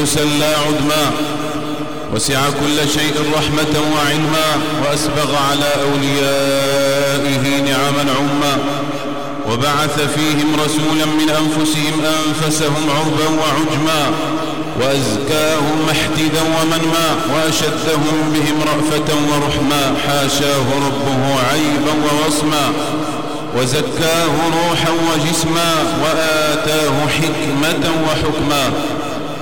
تقدسا لا عدما. وسع كل شيء رحمة وعلما وأسبغ على أوليائه نعما عما. وبعث فيهم رسولا من أنفسهم أنفسهم عربا وعجما. وأزكاهم محتدا ومنما. وأشدهم بهم رأفة ورحما. حاشاه ربه عيبا ووصما. وزكاه روحا وجسما. وآتاه حكمة وحكما.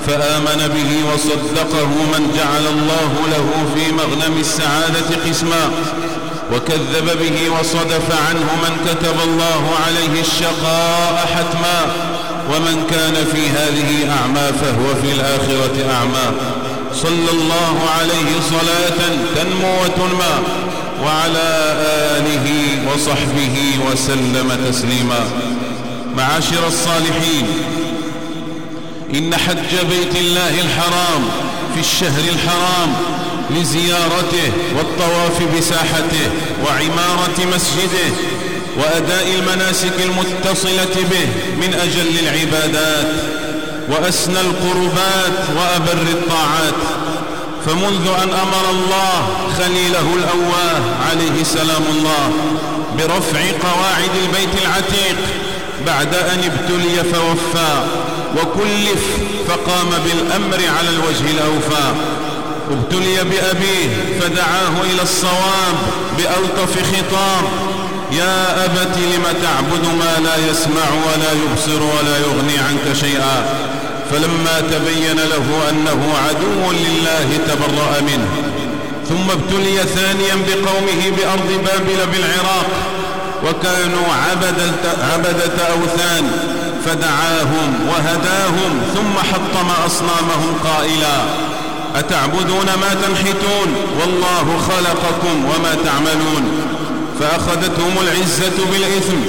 فآمن به وصدقه من جعل الله له في مغنم السعادة قسما. وكذب به وصدف عنه من كتب الله عليه الشقاء حتما. ومن كان في هذه أعمى فهو في الآخرة أعمى. صلى الله عليه صلاة تنمو وتنمى. وعلى آله وصحبه وسلم تسليما. معاشر الصالحين إن حج بيت الله الحرام في الشهر الحرام لزيارته والطواف بساحته وعمارة مسجده وأداء المناسك المتصلة به من أجل العبادات وأسنى القربات وأبر الطاعات فمنذ أن أمر الله خليله الأواه عليه سلام الله برفع قواعد البيت العتيق بعد أن ابتلي فوفى وكلف فقام بالأمر على الوجه الأوفى. ابتلي بأبيه فدعاه إلى الصواب بألطف خطاب يا أبت لم تعبد ما لا يسمع ولا يبصر ولا يغني عنك شيئا؟ فلما تبين له أنه عدو لله تبرأ منه. ثم ابتلي ثانيا بقومه بأرض بابل بالعراق. وكانوا عبدة, عبدة أوثان. فدعاهم وهداهم ثم حطم أصنامهم قائلا أتعبدون ما تنحتون؟ والله خلقكم وما تعملون. فأخذتهم العزة بالإثم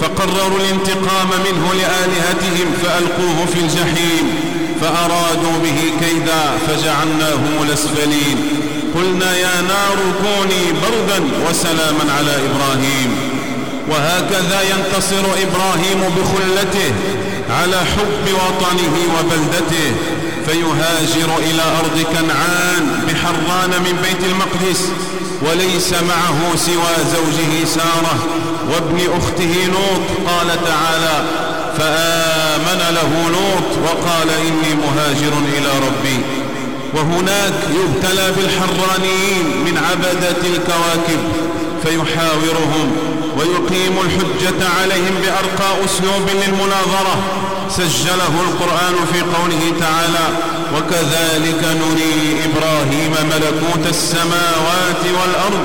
فقرروا الانتقام منه لآلهتهم فألقوه في الجحيم فأرادوا به كيدا فجعلناهم الأسفلين. قلنا يا نار كوني بردا وسلاما على إبراهيم. وهكذا ينتصر إبراهيم بخلته على حب وطنه وبلدته فيهاجر إلى أرض كنعان بحران من بيت المقدس وليس معه سوى زوجه سارة وابن أخته لوط. قال تعالى فآمن له لوط وقال إني مهاجر إلى ربي. وهناك يبتلى بالحرانيين من عبدة الكواكب فيحاورهم ويقيم الحجة عليهم بأرقى أسلوب للمناظرة. سجله القرآن في قوله تعالى وكذلك نري إبراهيم ملكوت السماوات والأرض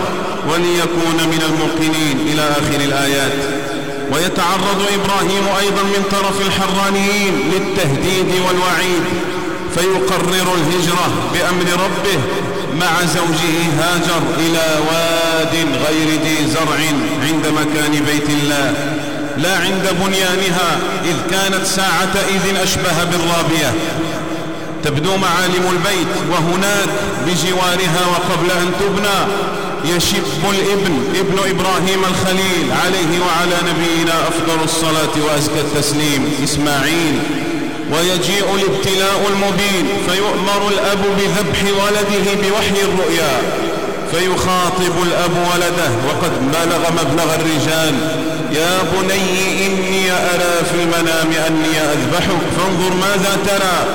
وليكون من الموقنين. إلى آخر الآيات. ويتعرض إبراهيم أيضا من طرف الحرانيين للتهديد والوعيد. فيقرر الهجرة بأمر ربه مع زوجه هاجر إلى واد غير ذي زرع عند مكان بيت الله لا عند بنيانها إذ كانت ساعة إذ أشبه بالرابية. تبدو معالم البيت وهناك بجوارها وقبل أن تبنى يشب الإبن ابن إبراهيم الخليل عليه وعلى نبينا أفضل الصلاة وأزكى التسليم إسماعيل. ويجيء الابتلاء المبين فيؤمر الأب بذبح ولده بوحي الرؤيا فيخاطب الأب ولده وقد بلغ مبلغ الرجال. يا بني إني أرى في المنام أني أذبحك فانظر ماذا ترى.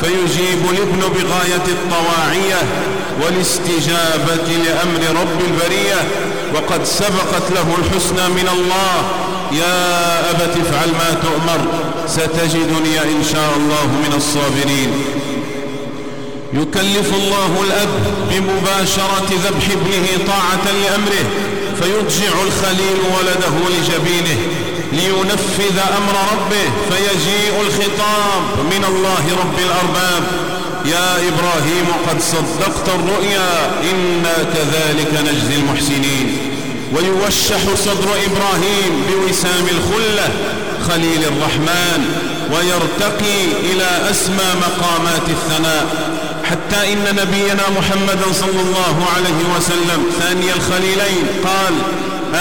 فيجيب الابن بغاية الطواعية والاستجابة لأمر رب البرية وقد سبقت له الحسنى من الله. يا أبت افعل ما تؤمر. ستجدني إن شاء الله من الصابرين. يكلف الله الأب بمباشرة ذبح ابنه طاعة لأمره فيضجع الخليل ولده لجبينه لينفذ أمر ربه فيجيء الخطاب من الله رب الأرباب. يا إبراهيم قد صدقت الرؤيا إنا كذلك نجزي المحسنين. ويوشح صدر إبراهيم بوسام الخلة خليل الرحمن ويرتقي إلى أسمى مقامات الثناء. حتى إن نبينا محمدا صلى الله عليه وسلم ثاني الخليلين قال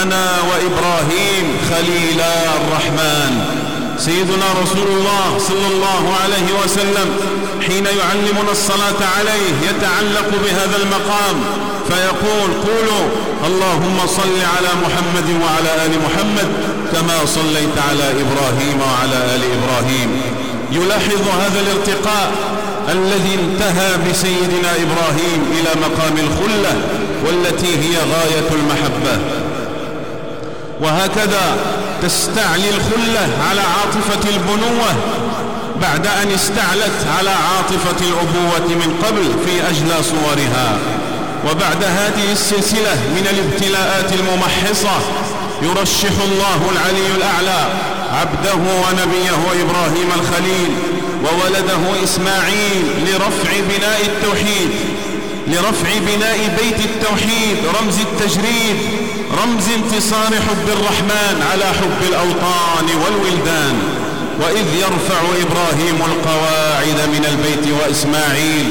أنا وإبراهيم خليلا الرحمن. سيدنا رسول الله صلى الله عليه وسلم حين يعلمنا الصلاة عليه يتعلق بهذا المقام فيقول قولوا اللهم صل على محمد وعلى آل محمد كما صليت على إبراهيم وعلى آل إبراهيم. يلاحظ هذا الارتقاء الذي انتهى بسيدنا إبراهيم إلى مقام الخلة والتي هي غاية المحبة. وهكذا تستعلي الخلة على عاطفة البنوة بعد أن استعلت على عاطفة الأبوة من قبل في أجلى صورها. وبعد هذه السلسلة من الابتلاءات الممحصة يرشح الله العلي الأعلى عبده ونبيه إبراهيم الخليل وولده إسماعيل لرفع بناء التوحيد لرفع بناء بيت التوحيد رمز التجريد رمز انتصار حب الرحمن على حب الأوطان والولدان. وإذ يرفع إبراهيم القواعد من البيت وإسماعيل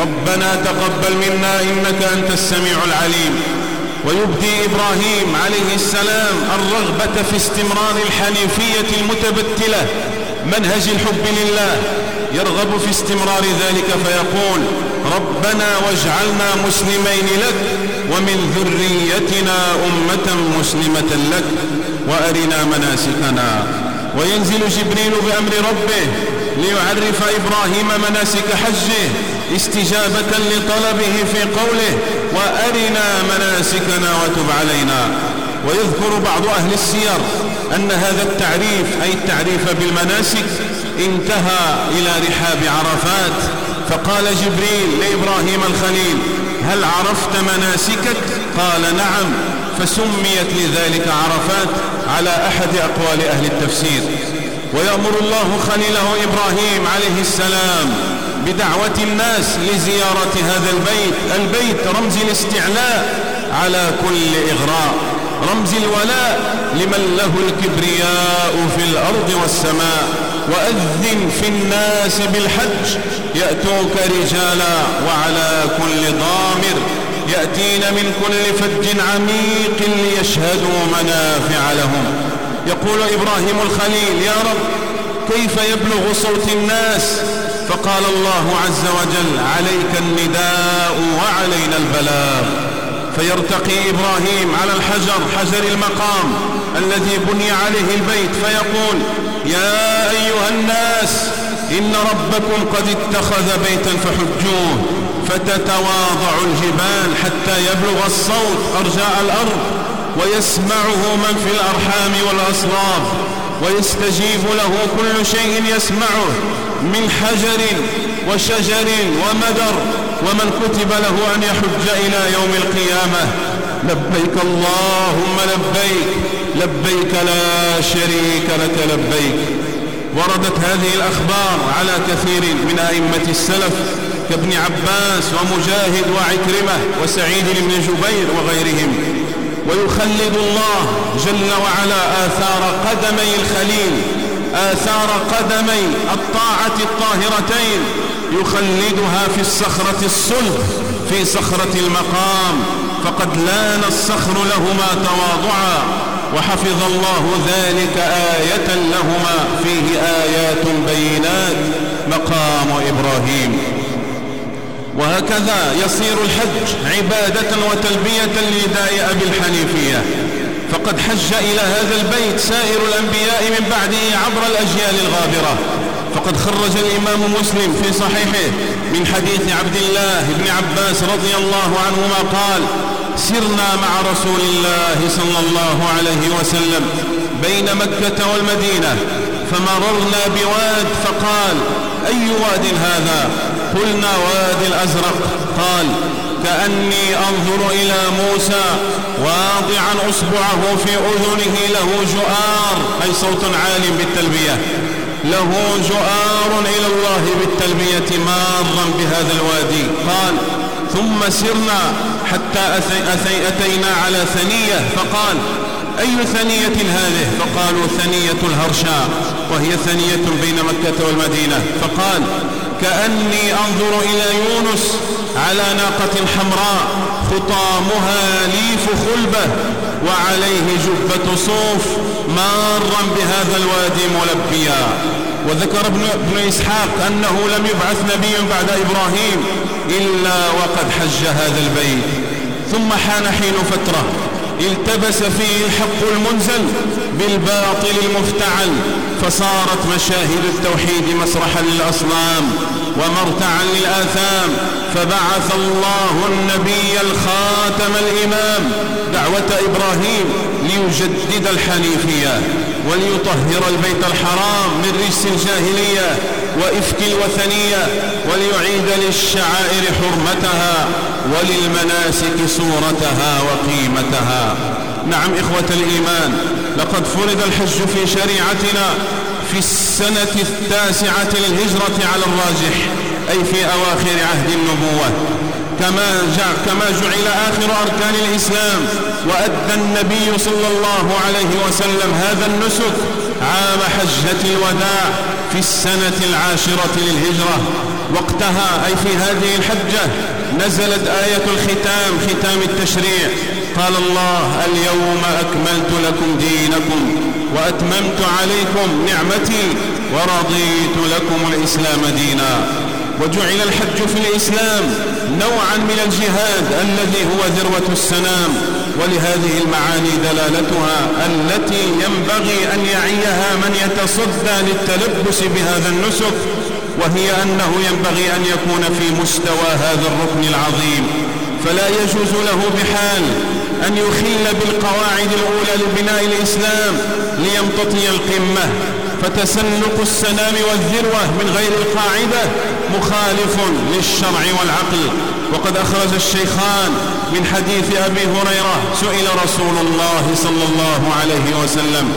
ربنا تقبل منا إنك أنت السميع العليم. ويبدي إبراهيم عليه السلام الرغبة في استمرار الحنيفية المتبتلة. منهج الحب لله. يرغب في استمرار ذلك فيقول ربنا واجعلنا مسلمين لك ومن ذريتنا أمة مسلمة لك وأرنا مناسكنا. وينزل جبريل بأمر ربه ليعرف إبراهيم مناسك حجه. استجابة لطلبه في قوله وأرنا مناسكنا وتب علينا. ويذكر بعض أهل السير أن هذا التعريف أي التعريف بالمناسك انتهى إلى رحاب عرفات. فقال جبريل لإبراهيم الخليل هل عرفت مناسكك؟ قال نعم. فسميت لذلك عرفات على أحد أقوال أهل التفسير. ويأمر الله خليله إبراهيم عليه السلام بدعوة الناس لزيارة هذا البيت البيت رمز الاستعلاء على كل إغراء رمز الولاء لمن له الكبرياء في الأرض والسماء وأذن في الناس بالحج يأتوك رجالا وعلى كل ضامر يأتين من كل فج عميق ليشهدوا منافع لهم. يقول إبراهيم الخليل يا رب كيف يبلغ صوت الناس فقال الله عز وجل عليك النداء وعلينا البلاغ. فيرتقي إبراهيم على الحجر حجر المقام الذي بني عليه البيت فيقول يا أيها الناس إن ربكم قد اتخذ بيتا فحجوه فتتواضع الجبال حتى يبلغ الصوت أرجاء الأرض ويسمعه من في الأرحام والأصلاب ويستجيب له كل شيء يسمعه. من حجر وشجر ومدر ومن كتب له أن يحج إلى يوم القيامة. لبيك اللهم لبيك لبيك لا شريك لك لبيك. وردت هذه الأخبار على كثير من أئمة السلف كابن عباس ومجاهد وعكرمة وسعيد بن جبير وغيرهم. ويخلد الله جل وعلا آثار قدمي الخليل آثار قدمي الطاعة الطاهرتين يخلدها في الصخرة الصلب في صخرة المقام. فقد لأن الصخر لهما تواضعا وحفظ الله ذلك آية لهما. فيه آيات بينات. مقام إبراهيم. وهكذا يصير الحج عبادة وتلبية لنداء أبي الحنيفية. فقد حج إلى هذا البيت سائر الأنبياء من بعده عبر الأجيال الغابرة. فقد خرج الإمام مسلم في صحيحه من حديث عبد الله بن عباس رضي الله عنهما قال سرنا مع رسول الله صلى الله عليه وسلم بين مكة والمدينة فمررنا بواد فقال أي واد هذا؟ قلنا واد الأزرق. قال كأني أنظر إلى موسى واضعا أصبعه في أذنه له جؤار. أي صوت عال بالتلبية. له جؤار إلى الله بالتلبية مارا بهذا الوادي. قال ثم سرنا حتى أثي أتينا على ثنية. فقال أي ثنية هذه؟ فقالوا ثنية الهرشاء وهي ثنية بين مكة والمدينة. فقال كأني أنظر إلى يونس على ناقة حمراء. خطامها ليف خلبة وعليه جبة صوف مارا بهذا الوادي ملبيا. وذكر ابن, ابن إسحاق أنه لم يبعث نبي بعد إبراهيم إلا وقد حج هذا البيت. ثم حان حين فترة التبس فيه الحق المنزل بالباطل المفتعل فصارت مشاهد التوحيد مسرحا للأصنام. ومرتعا للآثام فبعث الله النبي الخاتم الإمام دعوة إبراهيم ليجدد الحنيفية وليطهر البيت الحرام من رجس الجاهلية وإفك الوثنية وليعيد للشعائر حرمتها وللمناسك صورتها وقيمتها. نعم إخوة الإيمان لقد فرض الحج في شريعتنا في السنة التاسعة للهجرة على الراجح أي في أواخر عهد النبوة. كما كما جعل آخر أركان الإسلام وأدى النبي صلى الله عليه وسلم هذا النسك عام حجة الوداع في السنة العاشرة للهجرة. وقتها أي في هذه الحجة نزلت آية الختام ختام التشريع. قال الله اليوم أكملت لكم دينكم وأتممت عليكم نعمتي ورضيت لكم الإسلام دينا. وجعل الحج في الإسلام نوعا من الجهاد الذي هو ذروة السنام. ولهذه المعاني دلالتها التي ينبغي أن يعيها من يتصدى للتلبس بهذا النسك وهي أنه ينبغي أن يكون في مستوى هذا الركن العظيم. فلا يجوز له بحال أن يخل بالقواعد الأولى لبناء الإسلام ليمتطي القمة. فتسلق السنام والذروة من غير القاعدة مخالف للشرع والعقل. وقد أخرج الشيخان من حديث أبي هريرة سئل رسول الله صلى الله عليه وسلم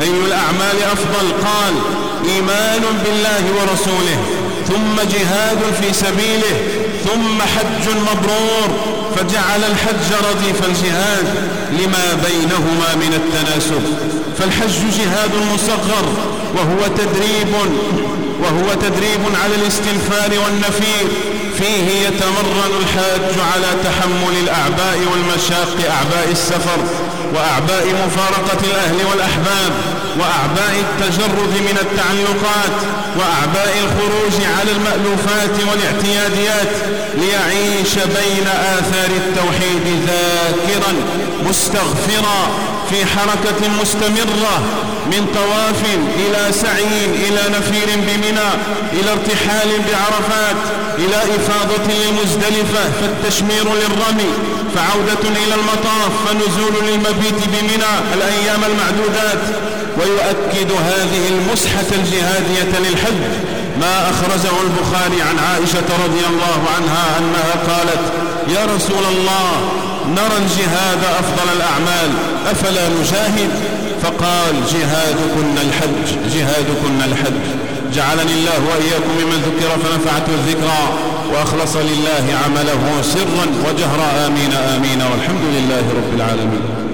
أي الأعمال أفضل؟ قال إيمان بالله ورسوله ثم جهاد في سبيله ثم حج مبرور فجعل الحج رديف الجهاد لما بينهما من التناسب فالحج جهاد مصغر وهو تدريب وهو تدريب على الاستنفار والنفير. فيه يتمرن الحاج على تحمل الأعباء والمشاق أعباء السفر وأعباء مفارقة الأهل والأحباب. وأعباء التجرد من التعلقات وأعباء الخروج على المألوفات والاعتياديات ليعيش بين آثار التوحيد ذاكرا مستغفرا في حركة مستمرة من طواف إلى سعي إلى نفير بمنى إلى ارتحال بعرفات إلى إفاضة لمزدلفة فالتشمير للرمي فعودة إلى المطاف فنزول للمبيت بمنى الأيام المعدودات ويؤكد هذه المسحة الجهادية للحج ما أخرجه البخاري عن عائشة رضي الله عنها أنها قالت يا رسول الله نرى الجهاد أفضل الأعمال أفلا نجاهد؟ فقال جهادكن الحج جهادكن الحج. جعلني الله وإياكم ممن ذكر فنفعته الذكرى وأخلص لله عمله سرا وجهرا آمين آمين والحمد لله رب العالمين.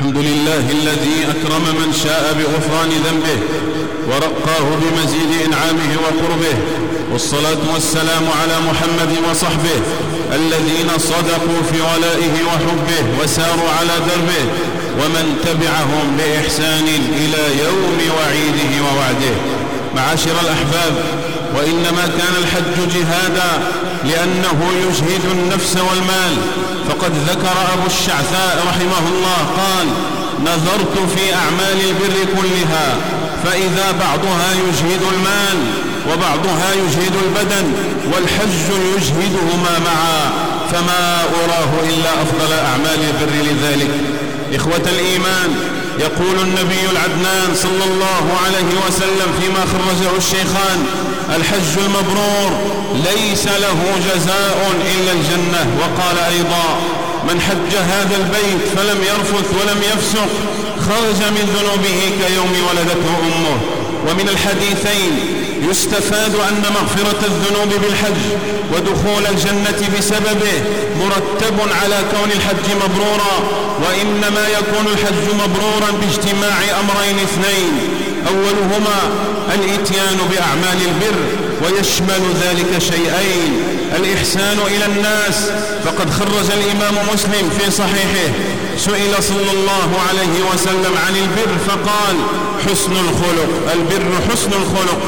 الحمد لله الذي أكرم من شاء بغفران ذنبه ورقاه بمزيد إنعامه وقربه والصلاة والسلام على محمد وصحبه الذين صدقوا في ولائه وحبه وساروا على دربه ومن تبعهم بإحسان إلى يوم وعيده ووعده. معاشر الأحباب وإنما كان الحج جهادا لأنه يجهد النفس والمال. فقد ذكر أبو الشعثاء رحمه الله قال نظرت في أعمال البر كلها فإذا بعضها يجهد المال وبعضها يجهد البدن والحج يجهدهما معا فما أراه إلا أفضل أعمال البر لذلك. إخوة الإيمان يقول النبي العدنان صلى الله عليه وسلم فيما خرجه الشيخان الحج المبرور ليس له جزاء إلا الجنة. وقال أيضا من حج هذا البيت فلم يرفث ولم يفسق خرج من ذنوبه كيوم ولدته أمه. ومن الحديثين يستفاد أن مغفرة الذنوب بالحج ودخول الجنة بسببه مرتب على كون الحج مبرورا وإنما يكون الحج مبرورا باجتماع أمرين اثنين. أولهما الإتيان بأعمال البر ويشمل ذلك شيئين الإحسان إلى الناس. فقد خرج الإمام مسلم في صحيحه سئل صلى الله عليه وسلم عن البر فقال حسن الخلق البر حسن الخلق.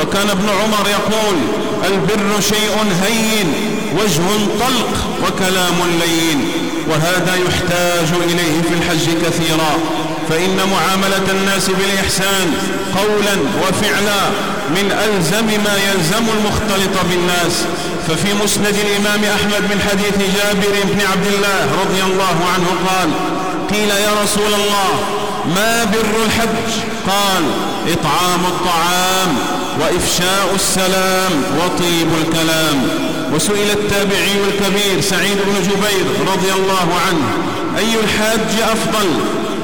وكان ابن عمر يقول البر شيء هين وجه طلق وكلام لين. وهذا يحتاج إليه في الحج كثيرا. فإن معاملة الناس بالإحسان قولا وفعلا من ألزم ما يلزم المختلط بالناس. ففي مسند الإمام أحمد من حديث جابر بن عبد الله رضي الله عنه قال قيل يا رسول الله ما بر الحج؟ قال إطعام الطعام وإفشاء السلام وطيب الكلام. وسئل التابعي الكبير سعيد بن جبير رضي الله عنه أي الحاج أفضل؟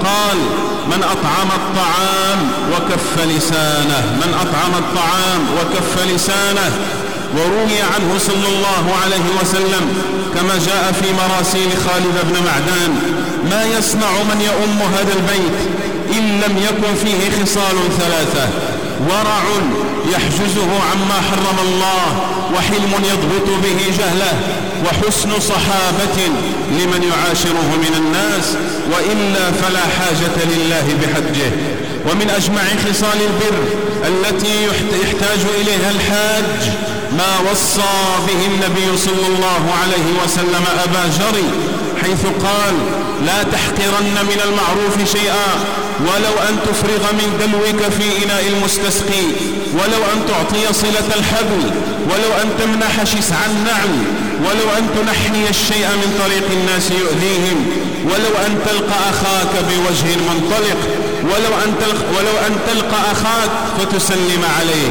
قال من أطعم الطعام وكف لسانه من أطعم الطعام وكف لسانه. وروي عنه صلى الله عليه وسلم كما جاء في مراسيل خالد بن معدان ما يصنع من يؤم هذا البيت إن لم يكن فيه خصال ثلاثة. ورع يحجزه عما حرم الله وحلم يضبط به جهله وحسن صحابة لمن يعاشره من الناس وإلا فلا حاجة لله بحجه. ومن أجمع خصال البر التي يحتاج إليها الحاج ما وصى به النبي صلى الله عليه وسلم أبا جري حيث قال لا تحقرن من المعروف شيئا ولو أن تفرغ من دلوك في إناء المستسقي ولو أن تعطي صلة الحبل ولو أن تمنح شسع النعل ولو أن تنحني الشيء من طريق الناس يؤذيهم ولو أن تلقى أخاك بوجه منطلق ولو أن تلقى, ولو أن تلقى أخاك فتسلم عليه.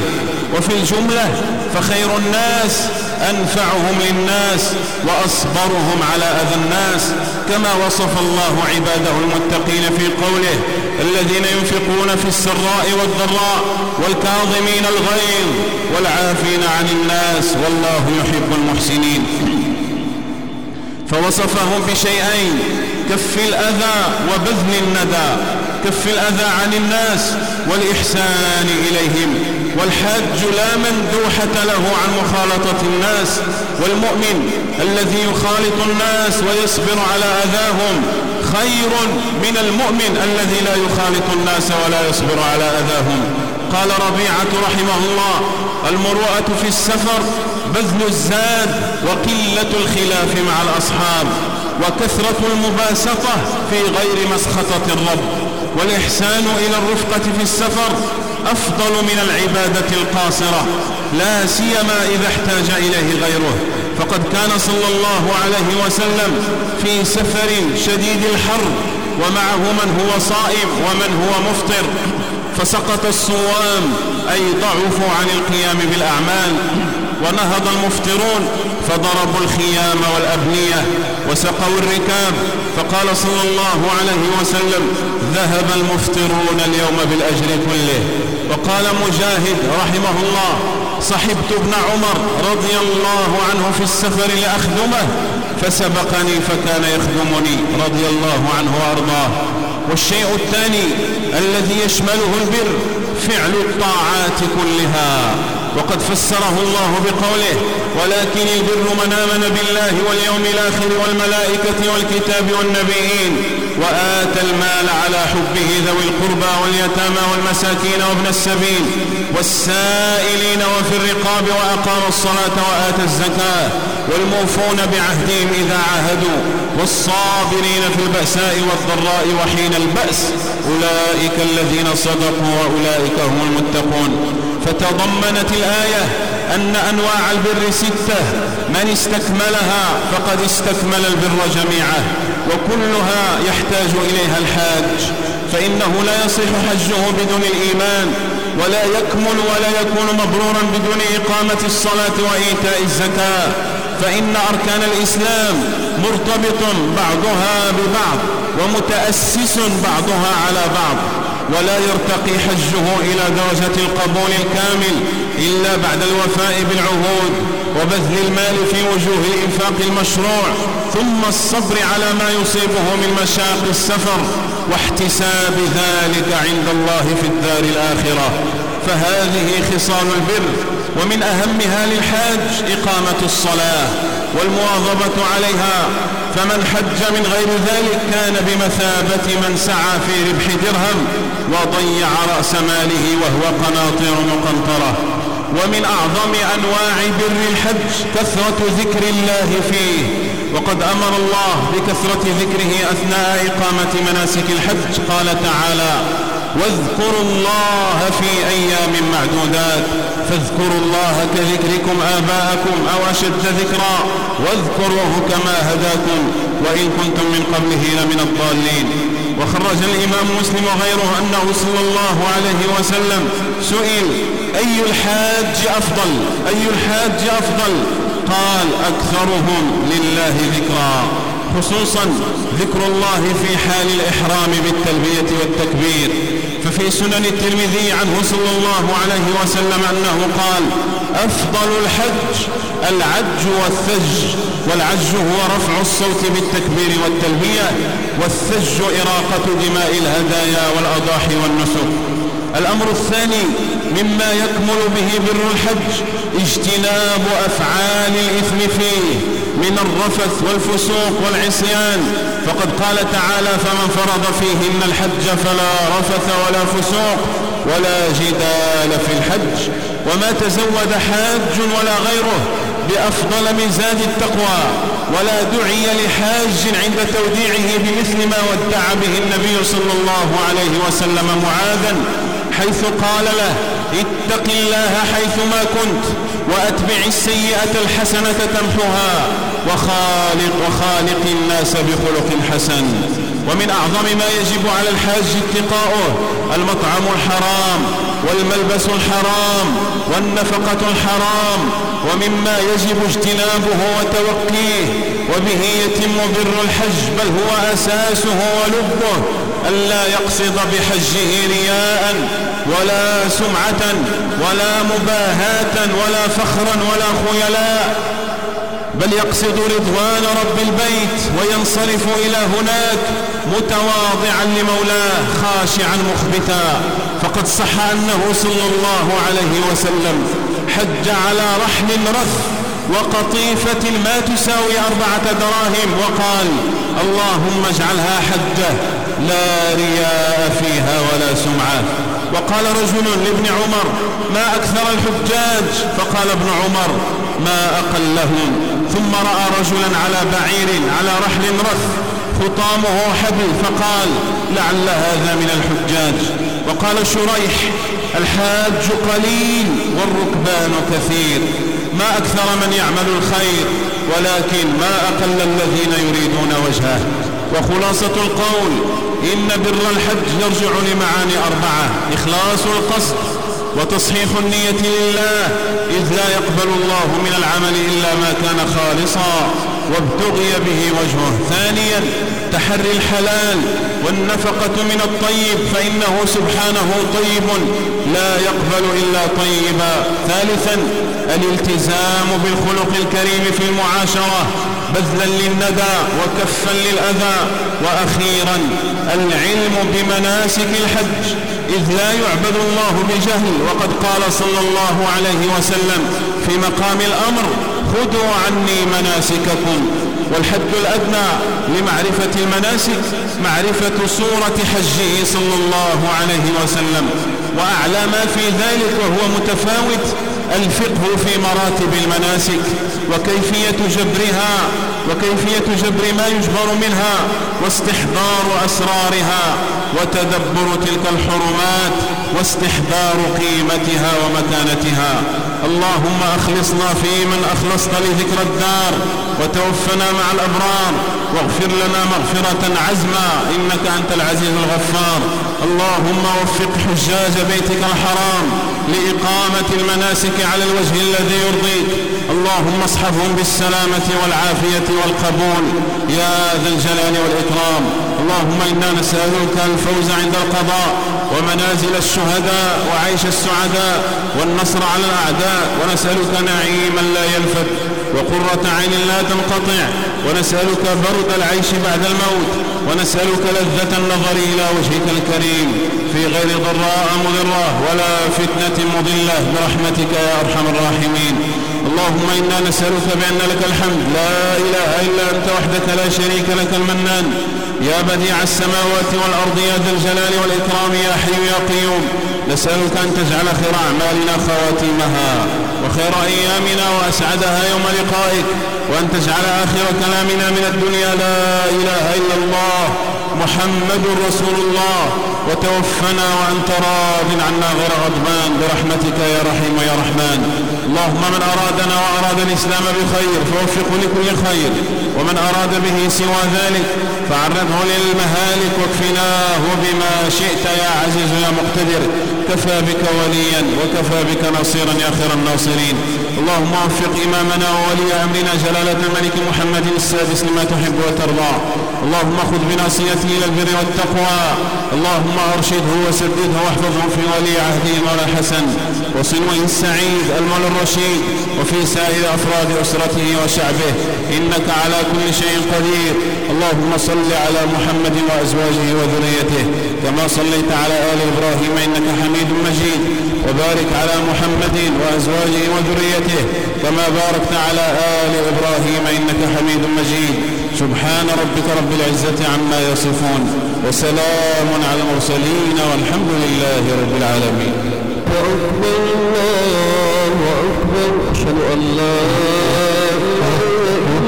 وفي الجملة فخير الناس أنفعهم للناس وأصبرهم على أذى الناس كما وصف الله عباده المتقين في قوله الذين ينفقون في السراء والضراء والكاظمين الغيظ والعافين عن الناس والله يحب المحسنين. فوصفهم بشيئين كف الأذى وبذل الندى كف الأذى عن الناس والإحسان إليهم. والحاج لا مندوحة له عن مخالطة الناس والمؤمن الذي يخالط الناس ويصبر على أذاهم خير من المؤمن الذي لا يخالط الناس ولا يصبر على أذاهم. قال ربيعة رحمه الله المروءة في السفر بذل الزاد وقلة الخلاف مع الأصحاب وكثرة المباسطة في غير مسخطة الرب والإحسان إلى الرفقة في السفر أفضل من العبادة القاصرة لا سيما إذا احتاج إليه غيره. فقد كان صلى الله عليه وسلم في سفر شديد الحر ومعه من هو صائم ومن هو مفطر. فسقط الصوام أي ضعفوا عن القيام بالأعمال. ونهض المفطرون فضربوا الخيام والأبنية وسقوا الركاب. فقال صلى الله عليه وسلم ذهب المفطرون اليوم بالأجر كله. وقال مجاهد رحمه الله صحبت ابن عمر رضي الله عنه في السفر لأخدمه فسبقني فكان يخدمني رضي الله عنه وأرضاه. والشيء الثاني الذي يشمله البر فعل الطاعات كلها. وقد فسره الله بقوله ولكن البر من آمن بالله واليوم الآخر والملائكة والكتاب والنبيين وآتى المال على حبه ذوي القربى واليتامى والمساكين وابن السبيل والسائلين وفي الرقاب وأقام الصلاة وآتى الزكاة والموفون بعهدهم إذا عاهدوا والصابرين في البأساء والضراء وحين البأس أولئك الذين صدقوا وأولئك هم المتقون فتضمنت الآية أن أنواع البر ستة من استكملها فقد استكمل البر جميعه وكلها يحتاج إليها الحاج فإنه لا يصح حجه بدون الإيمان ولا يكمل ولا يكون مبرورا بدون إقامة الصلاة وإيتاء الزكاة فإن أركان الإسلام مرتبط بعضها ببعض ومتأسس بعضها على بعض ولا يرتقي حجه إلى درجة القبول الكامل إلا بعد الوفاء بالعهود. وبذل المال في وجوه الإنفاق المشروع ثم الصبر على ما يصيبه من مشاق السفر واحتساب ذلك عند الله في الدار الآخرة. فهذه خصال البر ومن أهمها للحاج إقامة الصلاة والمواظبة عليها. فمن حج من غير ذلك كان بمثابة من سعى في ربح درهم وضيع رأس ماله وهو قناطر مقنطرة. ومن أعظم أنواع بر الحج كثرة ذكر الله فيه. وقد أمر الله بكثرة ذكره أثناء إقامة مناسك الحج. قال تعالى واذكروا الله في أيام معدودات. فاذكروا الله كذكركم آباءكم أو أشد ذكرا. واذكروه كما هداكم. وإن كنتم من قبله لمن الضالين. وخرج الإمام مسلم وغيره أنه صلى الله عليه وسلم سئل أي الحاج أفضل؟ أي الحاج أفضل؟ قال أكثرهم لله ذكرا خصوصا ذكر الله في حال الإحرام بالتلبية والتكبير. ففي سنن الترمذي عنه صلى الله عليه وسلم أنه قال أفضل الحج العج والثج والعج هو رفع الصوت بالتكبير والتلبية والثج إراقة دماء الهدايا والأضاحي والنسك. الأمر الثاني مما يكمل به بر الحج اجتناب أفعال الإثم فيه من الرفث والفسوق والعصيان. فقد قال تعالى فمن فرض فيهن الحج فلا رفث ولا فسوق ولا جدال في الحج وما تزود حاج ولا غيره بأفضل من زاد التقوى ولا دعي لحاج عند توديعه بمثل ما ودع به النبي صلى الله عليه وسلم معاذا حيث قال له اتق الله حيثما كنت وأتبع السيئة الحسنة تمحها وخالق وخالق الناس بخلق حسن. ومن أعظم ما يجب على الحاج اتقاؤه المطعم الحرام والملبس الحرام والنفقة الحرام. ومما يجب اجتنابه وتوقيه وبه يتم بر الحج بل هو أساسه ولبه. ألا يقصد بحجه رياء ولا سمعة ولا مباهاة ولا فخرا ولا خيلاء بل يقصد رضوان رب البيت وينصرف إلى هناك متواضعا لمولاه خاشعا مخبتا. فقد صح أنه صلى الله عليه وسلم حج على رحل رث وقطيفة ما تساوي أربعة دراهم وقال اللهم اجعلها حجة لا رياء فيها ولا سمعة. وقال رجل لابن عمر ما أكثر الحجاج؟ فقال ابن عمر ما أقلهم. ثم رأى رجلا على بعير على رحل رث خطامه حبل فقال لعل هذا من الحجاج. وقال شريح الحاج قليل والركبان كثير. ما أكثر من يعمل الخير ولكن ما أقل الذين يريدون وجهه. وخلاصة القول إن بر الحج يرجع لمعاني أربعة إخلاص القصد وتصحيح النية لله إذ لا يقبل الله من العمل إلا ما كان خالصا وابتغي به وجهه. ثانيا تحري الحلال والنفقة من الطيب فإنه سبحانه طيب لا يقبل إلا طيبا. ثالثا الالتزام بالخلق الكريم في المعاشرة بذلا للندى وكفا للأذى. وأخيرا العلم بمناسك الحج إذ لا يعبد الله بجهل. وقد قال صلى الله عليه وسلم في مقام الأمر خذوا عني مناسككم. والحد الأدنى لمعرفة المناسك معرفة صورة حجه صلى الله عليه وسلم. وأعلى ما في ذلك وهو متفاوت الفقه في مراتب المناسك وكيفية جبرها وكيفية جبر ما يجبر منها واستحضار أسرارها وتدبر تلك الحرمات واستحضار قيمتها ومكانتها. اللهم أخلصنا في من أخلصت لذكر الدار وتوفنا مع الأبرار واغفر لنا مغفرة عزما إنك أنت العزيز الغفار. اللهم وفق حجاج بيتك الحرام لإقامة المناسك على الوجه الذي يرضيك. اللهم اصحبهم بالسلامة والعافية والقبول. يا ذا الجلال والإكرام. اللهم إنا نسألك الفوز عند القضاء ومنازل الشهداء وعيش السعداء والنصر على الأعداء. ونسألك نعيما لا ينفد وقرة عين لا تنقطع. ونسألك برد العيش بعد الموت. ونسألك لذة النظر إلى وجهك الكريم. في غير ضراء مضرة ولا فتنة مضلة. برحمتك يا أرحم الراحمين. اللهم إنا نسألك بأن لك الحمد. لا إله إلا أنت وحدك لا شريك لك المنان. يا بديع السماوات والأرض يا ذا الجلال والإكرام يا حي يا قيوم. نسألك أن تجعل خير أعمالنا خواتيمها وخير أيامنا وأسعدها يوم لقائك. وأن تجعل آخر كلامنا من الدنيا. لا إله إلا الله. محمد رسول الله. وتوفنا وأنت راض عنا غير غضبان. برحمتك يا رحيم يا رحمن. اللهم من أرادنا وأراد الإسلام بخير فوفقه لكل خير. ومن أراد به سوى ذلك فعرضه للمهالك واكفناه بما شئت يا عزيز يا مقتدر. كفى بك وليا وكفى بك نصيرا يا خير الناصرين. اللهم وفق إمامنا وولي أمرنا جلالة الملك محمد السادس لما تحب وترضى. اللهم خذ بناصيته إلى البر والتقوى. اللهم أرشده وسدده واحفظه في ولي عهده مولى الحسن وصنوه السعيد المولى الرشيد. وفي سائر أفراد أسرته وشعبه. إنك على كل شيء قدير. اللهم صل على محمد وأزواجه وذريته. كما صليت على آل إبراهيم إنك حميد مجيد. وبارك على محمد وأزواجه وذريته. كما باركت على آل إبراهيم إنك حميد مجيد. سبحان ربك رب العزة عما يصفون وسلام على المرسلين والحمد لله رب العالمين. أكبر الله أكبر أشهد أن لا إله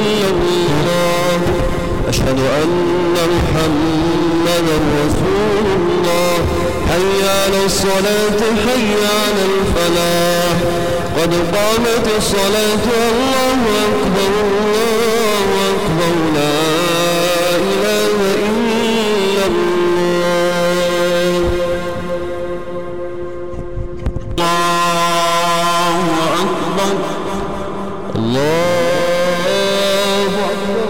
إلا الله أشهد أن محمدا رسول الله حي على الصلاة حي على الفلاح. قد قامت الصلاة الله أكبر الله أكبر لا إله إلا الله. الله أكبر. الله أكبر.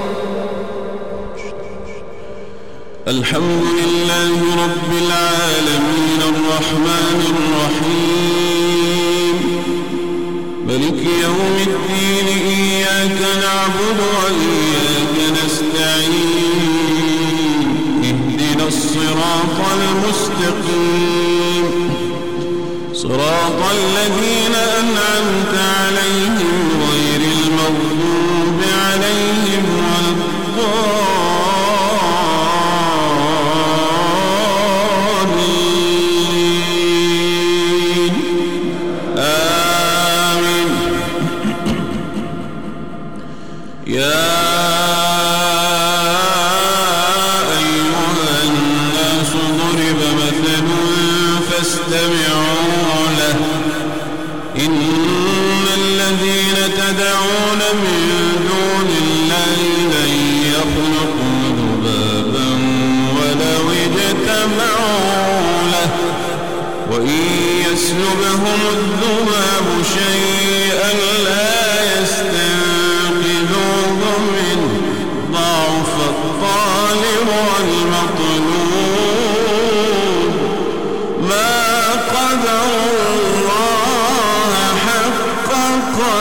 الحمد لله رب العالمين الرحمن الرحيم. ملك يوم الدين. الصراط المستقيم. صراط الذين أنعمت عليهم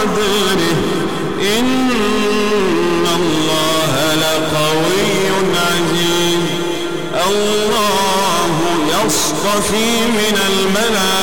قدره. إن الله لقوي عزيز. الله يصطفي من الملائكة.